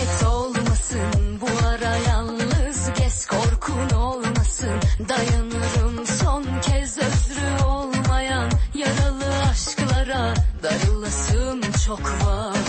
hareket olmasın. Bu ara yalnız gez korkun olmasın. Dayanırım son kez özrü olmayan yaralı aşklara. Darılasım çok var.